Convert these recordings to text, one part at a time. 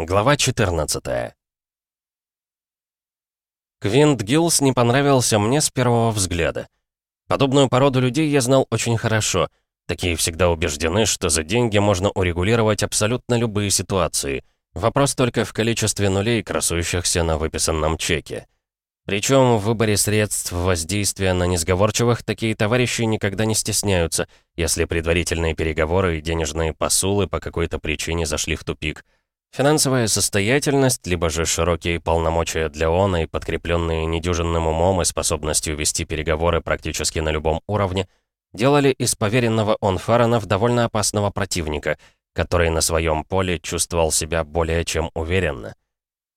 Глава 14 Квинт Гиллс не понравился мне с первого взгляда. Подобную породу людей я знал очень хорошо. Такие всегда убеждены, что за деньги можно урегулировать абсолютно любые ситуации. Вопрос только в количестве нулей, красующихся на выписанном чеке. Причем в выборе средств воздействия на несговорчивых такие товарищи никогда не стесняются, если предварительные переговоры и денежные посулы по какой-то причине зашли в тупик – Финансовая состоятельность, либо же широкие полномочия для ООНа и подкрепленные недюжинным умом и способностью вести переговоры практически на любом уровне, делали из поверенного Онфарана довольно опасного противника, который на своем поле чувствовал себя более чем уверенно.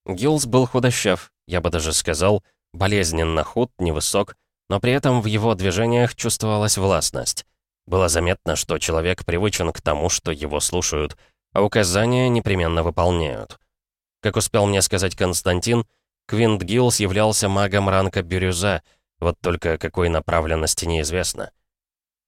Гилс был худощав, я бы даже сказал, болезненно худ, невысок, но при этом в его движениях чувствовалась властность. Было заметно, что человек привычен к тому, что его слушают — а указания непременно выполняют. Как успел мне сказать Константин, Квинт Гиллс являлся магом ранка Бирюза, вот только какой направленности неизвестно.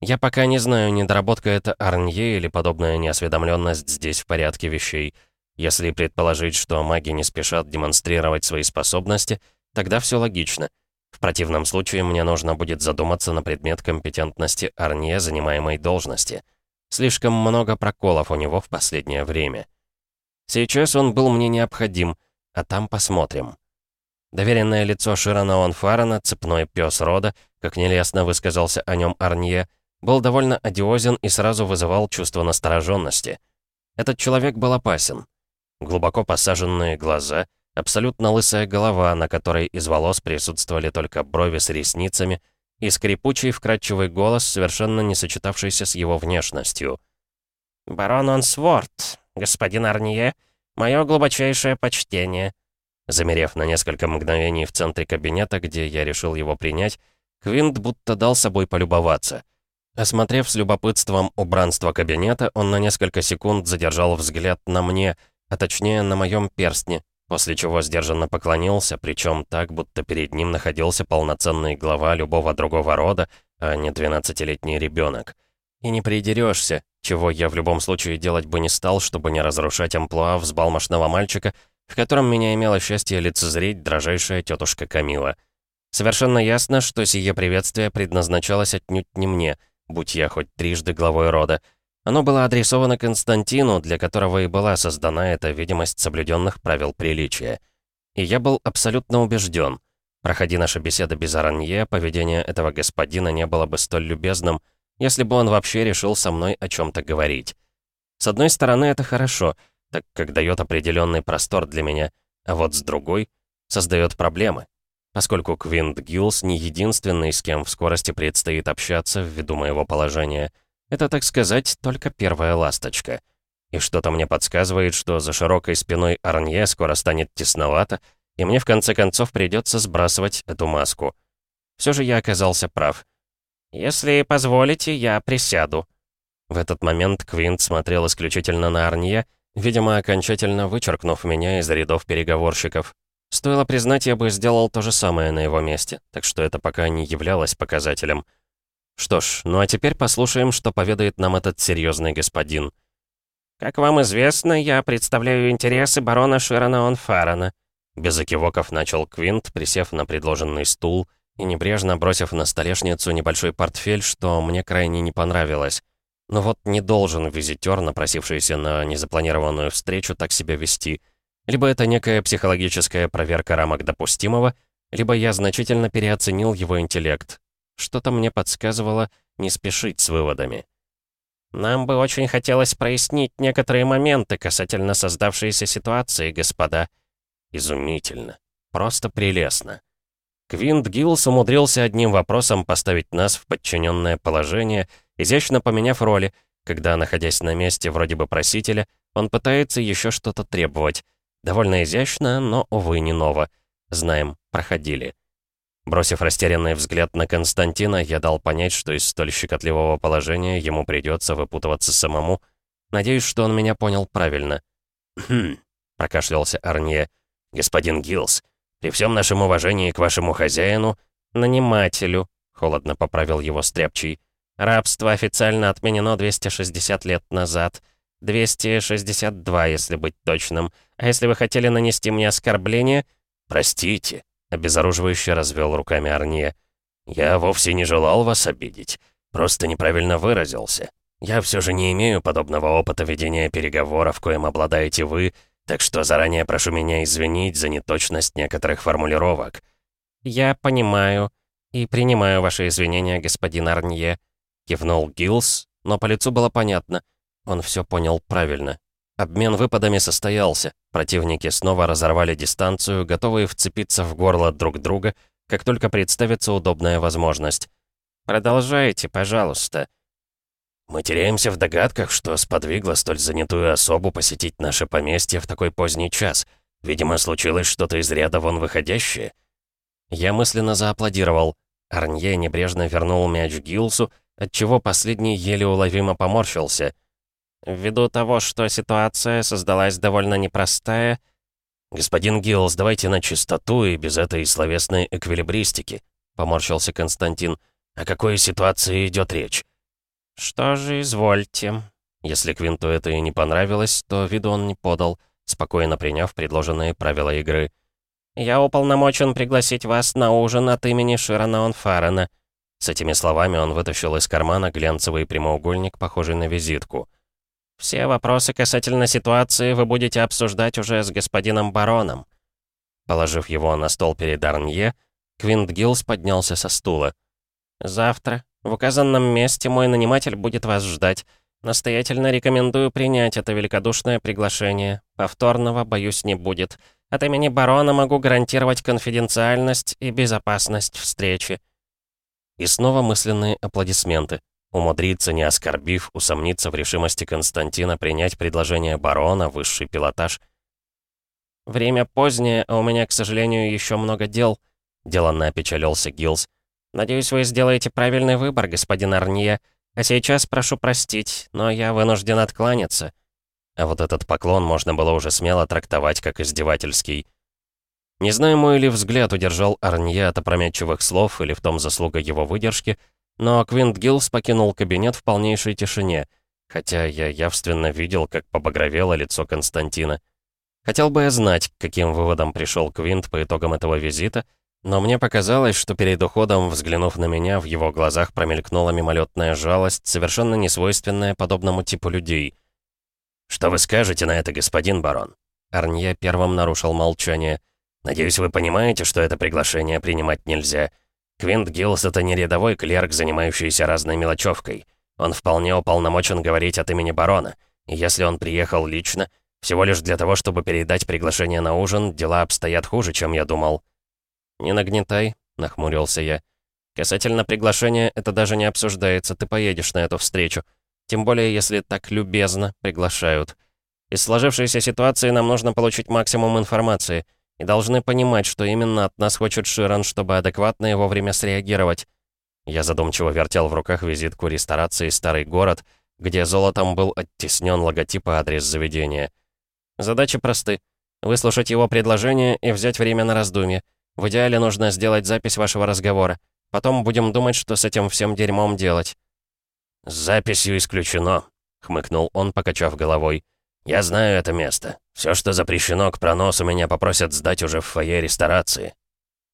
Я пока не знаю, недоработка это Арнье или подобная неосведомленность здесь в порядке вещей. Если предположить, что маги не спешат демонстрировать свои способности, тогда все логично. В противном случае мне нужно будет задуматься на предмет компетентности Арнье занимаемой должности — Слишком много проколов у него в последнее время. Сейчас он был мне необходим, а там посмотрим. Доверенное лицо Ширана Онфарена, цепной пес рода, как нелестно высказался о нем Арнье, был довольно одиозен и сразу вызывал чувство настороженности. Этот человек был опасен. Глубоко посаженные глаза, абсолютно лысая голова, на которой из волос присутствовали только брови с ресницами — и скрипучий вкрадчивый голос, совершенно не сочетавшийся с его внешностью. «Барон Онсворт, господин Арнье, мое глубочайшее почтение». Замерев на несколько мгновений в центре кабинета, где я решил его принять, Квинт будто дал собой полюбоваться. Осмотрев с любопытством убранство кабинета, он на несколько секунд задержал взгляд на мне, а точнее на моем перстне, после чего сдержанно поклонился, причем так, будто перед ним находился полноценный глава любого другого рода, а не 12-летний ребенок. И не придерешься, чего я в любом случае делать бы не стал, чтобы не разрушать амплуа взбалмошного мальчика, в котором меня имело счастье лицезреть дрожайшая тетушка Камила. Совершенно ясно, что сие приветствие предназначалось отнюдь не мне, будь я хоть трижды главой рода, оно было адресовано Константину, для которого и была создана эта видимость соблюденных правил приличия. И я был абсолютно убежден. Проходи наша беседа без Аранье, поведение этого господина не было бы столь любезным, если бы он вообще решил со мной о чем-то говорить. С одной стороны, это хорошо, так как дает определенный простор для меня, а вот с другой — создает проблемы, поскольку Квинт Гиллс не единственный, с кем в скорости предстоит общаться ввиду моего положения — это, так сказать, только первая ласточка. И что-то мне подсказывает, что за широкой спиной Арнье скоро станет тесновато, и мне в конце концов придется сбрасывать эту маску. Все же я оказался прав. «Если позволите, я присяду». В этот момент Квинт смотрел исключительно на Арнье, видимо, окончательно вычеркнув меня из рядов переговорщиков. Стоило признать, я бы сделал то же самое на его месте, так что это пока не являлось показателем. Что ж, ну а теперь послушаем, что поведает нам этот серьезный господин. «Как вам известно, я представляю интересы барона Широна Онфарана», без окивоков начал Квинт, присев на предложенный стул и небрежно бросив на столешницу небольшой портфель, что мне крайне не понравилось. Но вот не должен визитер, напросившийся на незапланированную встречу, так себя вести. Либо это некая психологическая проверка рамок допустимого, либо я значительно переоценил его интеллект, что-то мне подсказывало не спешить с выводами. «Нам бы очень хотелось прояснить некоторые моменты касательно создавшейся ситуации, господа». Изумительно. Просто прелестно. Квинт Гиллс умудрился одним вопросом поставить нас в подчиненное положение, изящно поменяв роли, когда, находясь на месте вроде бы просителя, он пытается еще что-то требовать. Довольно изящно, но, увы, не ново. Знаем, проходили. Бросив растерянный взгляд на Константина, я дал понять, что из столь щекотливого положения ему придется выпутываться самому. Надеюсь, что он меня понял правильно. «Хм», — прокашлялся Арнье. «Господин Гиллс, при всем нашем уважении к вашему хозяину, нанимателю», — холодно поправил его Стряпчий, «рабство официально отменено 260 лет назад. 262, если быть точным. А если вы хотели нанести мне оскорбление...» «Простите», — обезоруживающе развел руками Арния. «Я вовсе не желал вас обидеть. Просто неправильно выразился. Я все же не имею подобного опыта ведения переговоров, коим обладаете вы, так что заранее прошу меня извинить за неточность некоторых формулировок». «Я понимаю и принимаю ваши извинения, господин Арнье», — кивнул Гилс, но по лицу было понятно. Он все понял правильно. Обмен выпадами состоялся. Противники снова разорвали дистанцию, готовые вцепиться в горло друг друга, как только представится удобная возможность. «Продолжайте, пожалуйста». «Мы теряемся в догадках, что сподвигло столь занятую особу посетить наше поместье в такой поздний час. Видимо, случилось что-то из ряда вон выходящее». Я мысленно зааплодировал. Арнье небрежно вернул мяч Гилсу, отчего последний еле уловимо поморщился. Ввиду того, что ситуация создалась довольно непростая... «Господин Гиллс, давайте на чистоту и без этой словесной эквилибристики», — поморщился Константин. «О какой ситуации идет речь?» «Что же, извольте». Если Квинту это и не понравилось, то виду он не подал, спокойно приняв предложенные правила игры. «Я уполномочен пригласить вас на ужин от имени Широна Онфарена». С этими словами он вытащил из кармана глянцевый прямоугольник, похожий на визитку. «Все вопросы касательно ситуации вы будете обсуждать уже с господином бароном». Положив его на стол перед Арнье, Квинт Гиллс поднялся со стула. «Завтра в указанном месте мой наниматель будет вас ждать. Настоятельно рекомендую принять это великодушное приглашение. Повторного, боюсь, не будет. От имени барона могу гарантировать конфиденциальность и безопасность встречи». И снова мысленные аплодисменты. Умудриться, не оскорбив, усомниться в решимости Константина принять предложение барона, высший пилотаж. «Время позднее, а у меня, к сожалению, еще много дел», — деланно опечалился Гилс. «Надеюсь, вы сделаете правильный выбор, господин Арнье. А сейчас прошу простить, но я вынужден откланяться». А вот этот поклон можно было уже смело трактовать как издевательский. Не знаю, мой ли взгляд удержал Арнье от опрометчивых слов или в том заслуга его выдержки, но Квинт Гиллс покинул кабинет в полнейшей тишине, хотя я явственно видел, как побагровело лицо Константина. Хотел бы я знать, к каким выводам пришел Квинт по итогам этого визита, но мне показалось, что перед уходом, взглянув на меня, в его глазах промелькнула мимолетная жалость, совершенно несвойственная подобному типу людей — «Что вы скажете на это, господин барон?» Арнье первым нарушил молчание. «Надеюсь, вы понимаете, что это приглашение принимать нельзя. Квинт Гиллс — это не рядовой клерк, занимающийся разной мелочевкой. Он вполне уполномочен говорить от имени барона. И если он приехал лично, всего лишь для того, чтобы передать приглашение на ужин, дела обстоят хуже, чем я думал». «Не нагнетай», — нахмурился я. «Касательно приглашения, это даже не обсуждается, ты поедешь на эту встречу. Тем более, если так любезно приглашают. Из сложившейся ситуации нам нужно получить максимум информации. И должны понимать, что именно от нас хочет Ширан, чтобы адекватно и вовремя среагировать. Я задумчиво вертел в руках визитку ресторации «Старый город», где золотом был оттеснен логотип и адрес заведения. Задачи просты. Выслушать его предложение и взять время на раздумье. В идеале нужно сделать запись вашего разговора. Потом будем думать, что с этим всем дерьмом делать. «С записью исключено», — хмыкнул он, покачав головой. «Я знаю это место. Все, что запрещено к проносу, меня попросят сдать уже в фойе ресторации».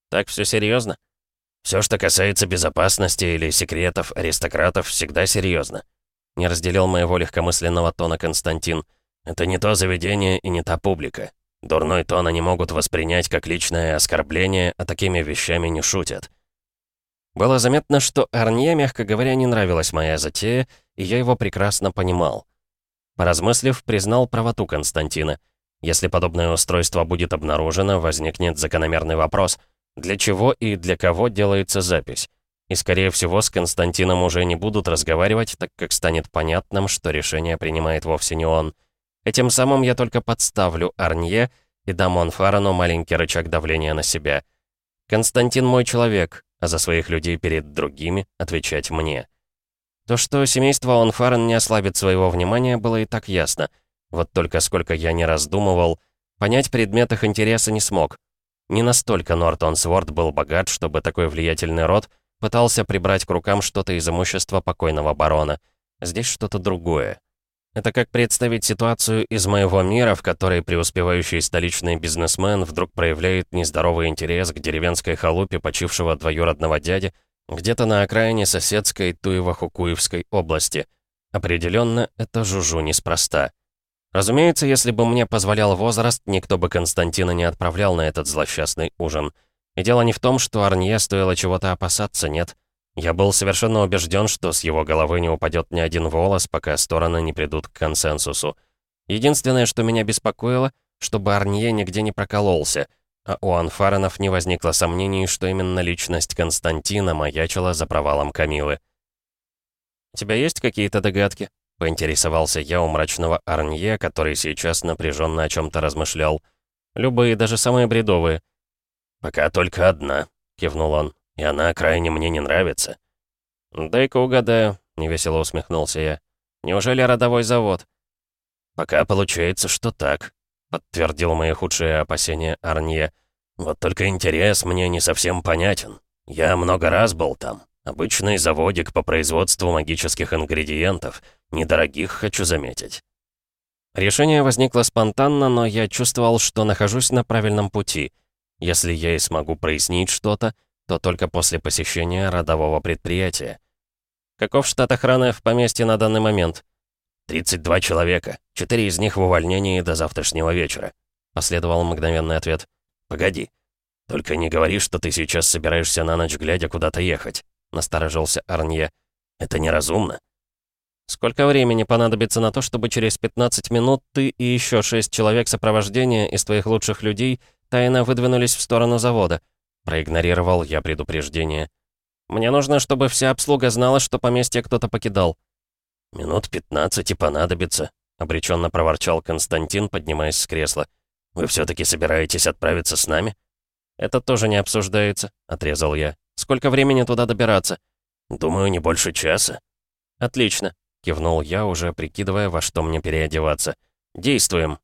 «Так все серьезно? Все, что касается безопасности или секретов аристократов, всегда серьезно. Не разделил моего легкомысленного тона Константин. «Это не то заведение и не та публика. Дурной тон они могут воспринять как личное оскорбление, а такими вещами не шутят. Было заметно, что Арнье, мягко говоря, не нравилась моя затея, и я его прекрасно понимал. Поразмыслив, признал правоту Константина. Если подобное устройство будет обнаружено, возникнет закономерный вопрос, для чего и для кого делается запись. И, скорее всего, с Константином уже не будут разговаривать, так как станет понятным, что решение принимает вовсе не он. Этим самым я только подставлю Арнье и дам Монфарану маленький рычаг давления на себя. Константин мой человек, а за своих людей перед другими отвечать мне. То, что семейство Онфарен не ослабит своего внимания, было и так ясно. Вот только сколько я не раздумывал, понять предмет их интереса не смог. Не настолько Нортон Сворд был богат, чтобы такой влиятельный род пытался прибрать к рукам что-то из имущества покойного барона. Здесь что-то другое. Это как представить ситуацию из моего мира, в которой преуспевающий столичный бизнесмен вдруг проявляет нездоровый интерес к деревенской халупе почившего двоюродного дяди где-то на окраине соседской Туево-Хукуевской области. Определенно, это жужу неспроста. Разумеется, если бы мне позволял возраст, никто бы Константина не отправлял на этот злосчастный ужин. И дело не в том, что Арнье стоило чего-то опасаться, нет. Я был совершенно убежден, что с его головы не упадет ни один волос, пока стороны не придут к консенсусу. Единственное, что меня беспокоило, чтобы Арнье нигде не прокололся, а у Анфаранов не возникло сомнений, что именно личность Константина маячила за провалом Камилы. «У тебя есть какие-то догадки?» — поинтересовался я у мрачного Арнье, который сейчас напряженно о чем то размышлял. «Любые, даже самые бредовые». «Пока только одна», — кивнул он и она крайне мне не нравится». «Дай-ка угадаю», — невесело усмехнулся я. «Неужели родовой завод?» «Пока получается, что так», — подтвердил мои худшие опасения Арнье. «Вот только интерес мне не совсем понятен. Я много раз был там. Обычный заводик по производству магических ингредиентов. Недорогих, хочу заметить». Решение возникло спонтанно, но я чувствовал, что нахожусь на правильном пути. Если я и смогу прояснить что-то, то только после посещения родового предприятия. Каков штат охраны в поместье на данный момент? 32 человека, четыре из них в увольнении до завтрашнего вечера. Последовал мгновенный ответ. «Погоди. Только не говори, что ты сейчас собираешься на ночь глядя куда-то ехать», — насторожился Арнье. «Это неразумно». «Сколько времени понадобится на то, чтобы через 15 минут ты и еще шесть человек сопровождения из твоих лучших людей тайно выдвинулись в сторону завода?» Проигнорировал я предупреждение. «Мне нужно, чтобы вся обслуга знала, что поместье кто-то покидал». «Минут пятнадцать и понадобится», — обреченно проворчал Константин, поднимаясь с кресла. «Вы все-таки собираетесь отправиться с нами?» «Это тоже не обсуждается», — отрезал я. «Сколько времени туда добираться?» «Думаю, не больше часа». «Отлично», — кивнул я, уже прикидывая, во что мне переодеваться. «Действуем».